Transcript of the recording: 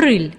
акварель